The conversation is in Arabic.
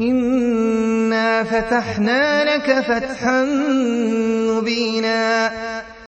إنا فتحنا لك فتحا مبينا